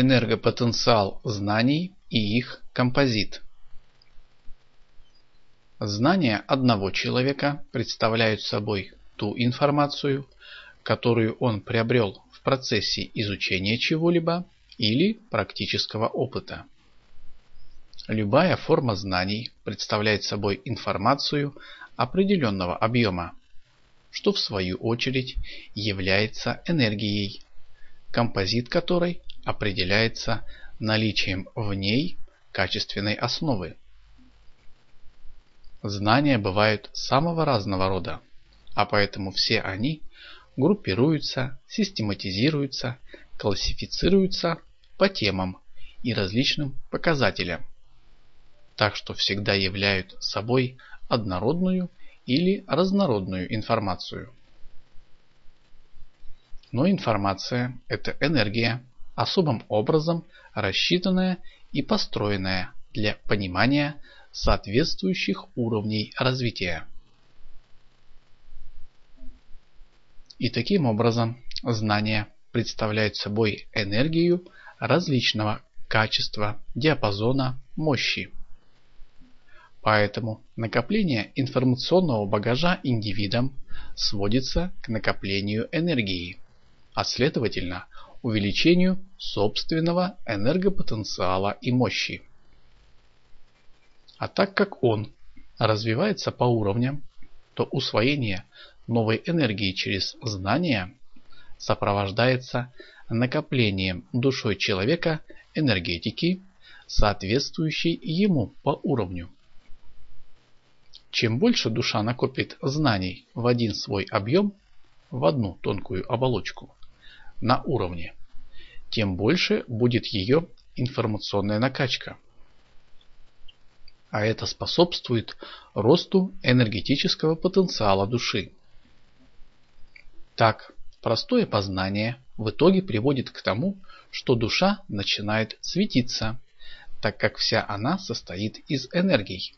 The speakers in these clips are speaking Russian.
Энергопотенциал знаний и их композит. Знания одного человека представляют собой ту информацию, которую он приобрел в процессе изучения чего-либо или практического опыта. Любая форма знаний представляет собой информацию определенного объема, что в свою очередь является энергией, композит которой определяется наличием в ней качественной основы. Знания бывают самого разного рода, а поэтому все они группируются, систематизируются, классифицируются по темам и различным показателям, так что всегда являют собой однородную или разнородную информацию. Но информация – это энергия, особым образом рассчитанная и построенная для понимания соответствующих уровней развития. И таким образом знания представляют собой энергию различного качества, диапазона, мощи. Поэтому накопление информационного багажа индивидом сводится к накоплению энергии, а следовательно увеличению собственного энергопотенциала и мощи. А так как он развивается по уровням, то усвоение новой энергии через знания сопровождается накоплением душой человека энергетики, соответствующей ему по уровню. Чем больше душа накопит знаний в один свой объем, в одну тонкую оболочку, на уровне, тем больше будет ее информационная накачка. А это способствует росту энергетического потенциала души. Так, простое познание в итоге приводит к тому, что душа начинает светиться, так как вся она состоит из энергий.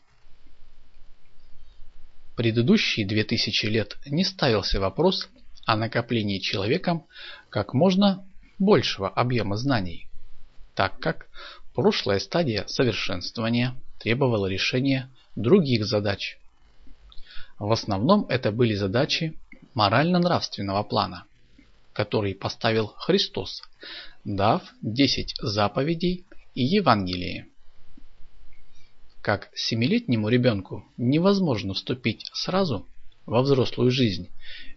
Предыдущие 2000 лет не ставился вопрос о накоплении человеком как можно большего объема знаний, так как прошлая стадия совершенствования требовала решения других задач. В основном это были задачи морально-нравственного плана, который поставил Христос, дав 10 заповедей и Евангелие. Как семилетнему ребенку невозможно вступить сразу во взрослую жизнь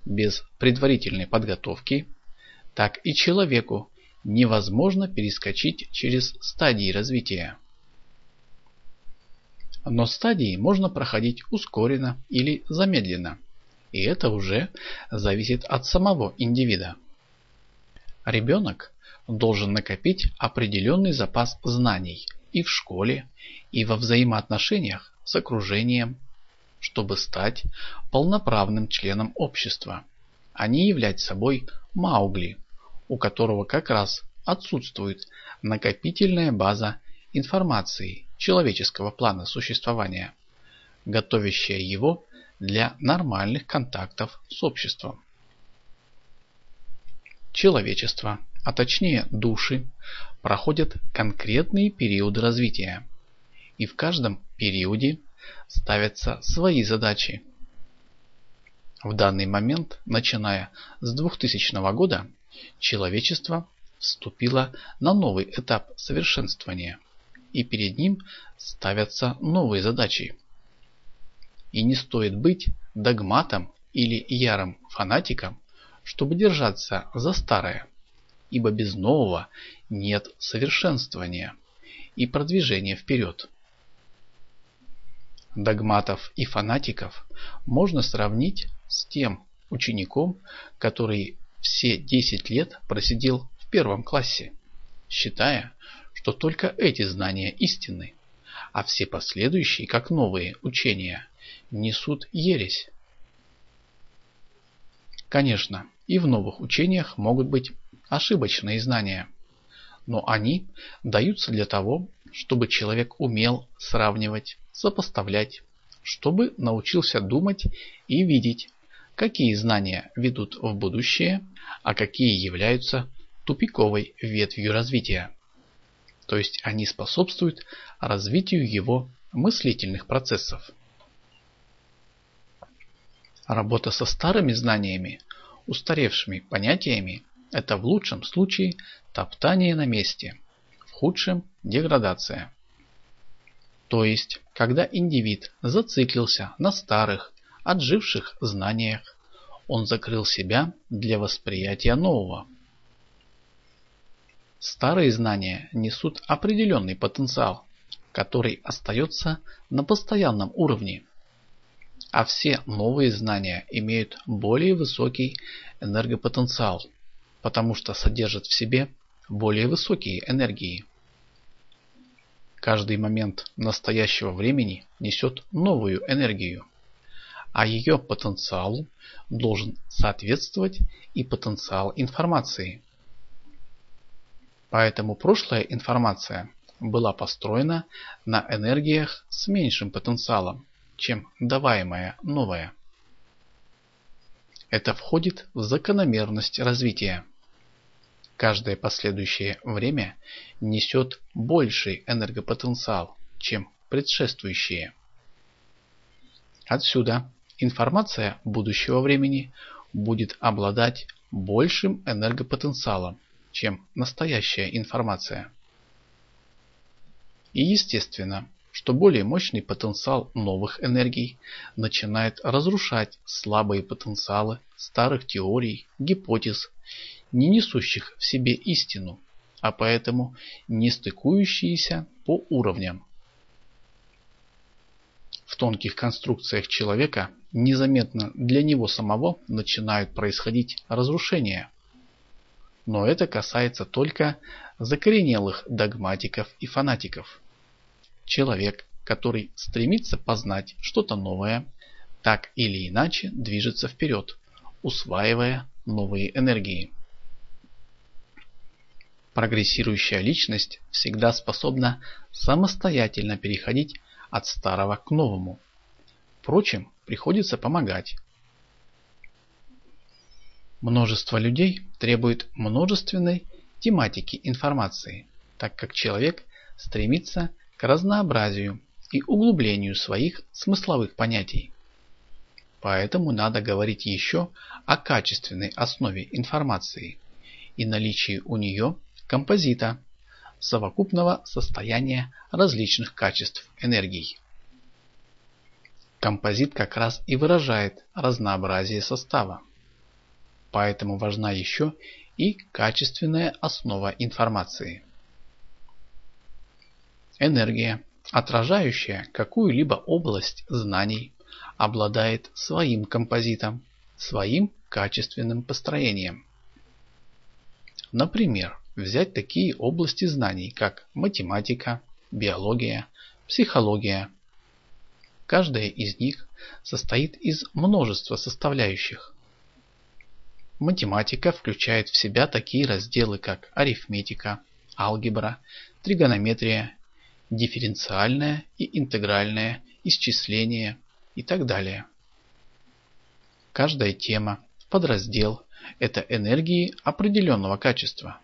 без предварительной подготовки, так и человеку невозможно перескочить через стадии развития. Но стадии можно проходить ускоренно или замедленно, и это уже зависит от самого индивида. Ребенок должен накопить определенный запас знаний и в школе, и во взаимоотношениях с окружением, чтобы стать полноправным членом общества, а не являть собой Маугли, у которого как раз отсутствует накопительная база информации человеческого плана существования, готовящая его для нормальных контактов с обществом. Человечество, а точнее души, проходят конкретные периоды развития, и в каждом периоде ставятся свои задачи. В данный момент, начиная с 2000 года, человечество вступило на новый этап совершенствования, и перед ним ставятся новые задачи. И не стоит быть догматом или ярым фанатиком, чтобы держаться за старое, ибо без нового нет совершенствования и продвижения вперед. Догматов и фанатиков можно сравнить с тем учеником, который все 10 лет просидел в первом классе, считая, что только эти знания истинны, а все последующие, как новые учения, несут ересь. Конечно, и в новых учениях могут быть ошибочные знания, но они даются для того, чтобы человек умел сравнивать, сопоставлять, чтобы научился думать и видеть, какие знания ведут в будущее, а какие являются тупиковой ветвью развития. то есть они способствуют развитию его мыслительных процессов. Работа со старыми знаниями, устаревшими понятиями – это в лучшем случае топтание на месте, худшем – деградация. То есть, когда индивид зациклился на старых, отживших знаниях, он закрыл себя для восприятия нового. Старые знания несут определенный потенциал, который остается на постоянном уровне. А все новые знания имеют более высокий энергопотенциал, потому что содержат в себе более высокие энергии. Каждый момент настоящего времени несет новую энергию, а ее потенциалу должен соответствовать и потенциал информации. Поэтому прошлая информация была построена на энергиях с меньшим потенциалом, чем даваемая новая. Это входит в закономерность развития. Каждое последующее время несет больший энергопотенциал, чем предшествующее. Отсюда информация будущего времени будет обладать большим энергопотенциалом, чем настоящая информация. И естественно, что более мощный потенциал новых энергий начинает разрушать слабые потенциалы старых теорий, гипотез, не несущих в себе истину, а поэтому не стыкующиеся по уровням. В тонких конструкциях человека незаметно для него самого начинают происходить разрушения. Но это касается только закоренелых догматиков и фанатиков. Человек, который стремится познать что-то новое, так или иначе движется вперед, усваивая новые энергии. Прогрессирующая личность всегда способна самостоятельно переходить от старого к новому. Впрочем, приходится помогать. Множество людей требует множественной тематики информации, так как человек стремится к разнообразию и углублению своих смысловых понятий. Поэтому надо говорить еще о качественной основе информации и наличии у нее композита, совокупного состояния различных качеств энергий. Композит как раз и выражает разнообразие состава. Поэтому важна еще и качественная основа информации. Энергия, отражающая какую-либо область знаний, обладает своим композитом, своим качественным построением. Например, взять такие области знаний, как математика, биология, психология. Каждая из них состоит из множества составляющих. Математика включает в себя такие разделы, как арифметика, алгебра, тригонометрия, дифференциальное и интегральное исчисление и так далее. Каждая тема, подраздел – это энергии определенного качества.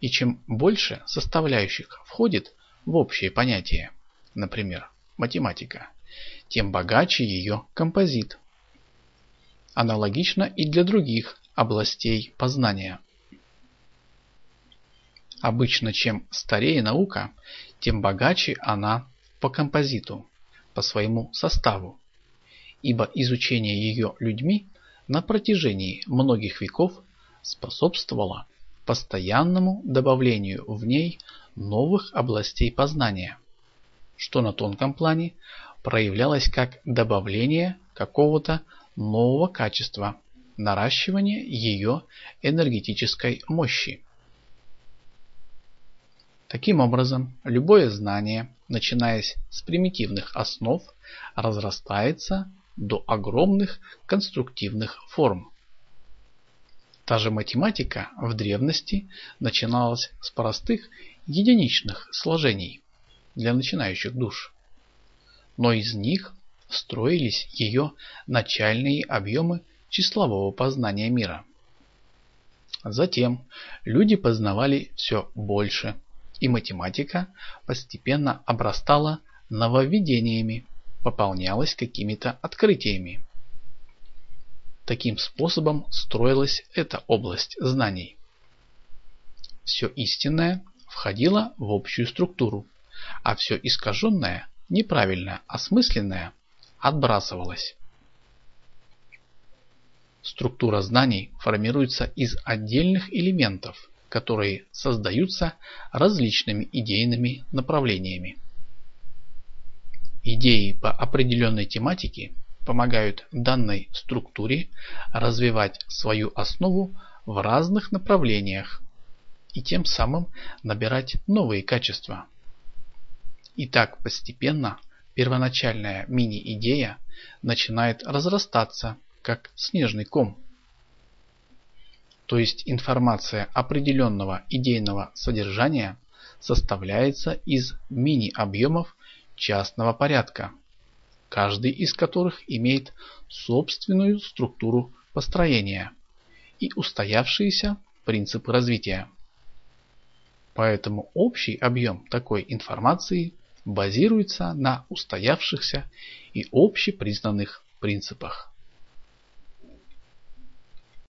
И чем больше составляющих входит в общее понятие, например, математика, тем богаче ее композит. Аналогично и для других областей познания. Обычно чем старее наука, тем богаче она по композиту, по своему составу, ибо изучение ее людьми на протяжении многих веков способствовало постоянному добавлению в ней новых областей познания, что на тонком плане проявлялось как добавление какого-то нового качества, наращивание ее энергетической мощи. Таким образом, любое знание, начинаясь с примитивных основ, разрастается до огромных конструктивных форм. Та же математика в древности начиналась с простых единичных сложений для начинающих душ. Но из них строились ее начальные объемы числового познания мира. Затем люди познавали все больше и математика постепенно обрастала нововведениями, пополнялась какими-то открытиями. Таким способом строилась эта область знаний. Все истинное входило в общую структуру, а все искаженное, неправильное, осмысленное отбрасывалось. Структура знаний формируется из отдельных элементов, которые создаются различными идейными направлениями. Идеи по определенной тематике помогают данной структуре развивать свою основу в разных направлениях и тем самым набирать новые качества. И так постепенно первоначальная мини-идея начинает разрастаться, как снежный ком. То есть информация определенного идейного содержания составляется из мини-объемов частного порядка, каждый из которых имеет собственную структуру построения и устоявшиеся принципы развития. Поэтому общий объем такой информации базируется на устоявшихся и общепризнанных принципах.